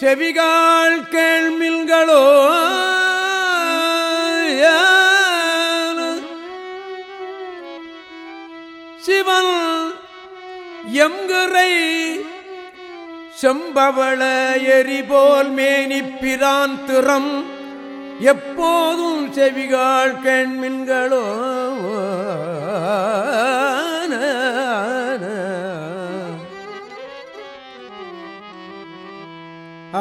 செவிகால் கேள்மில்களோ சிவன் எம்குறை செம்பவள எரிபோல் மேனிப்பிரான் திறம். எப்போதும் செவிகால் கேண்மின்களோ ಆ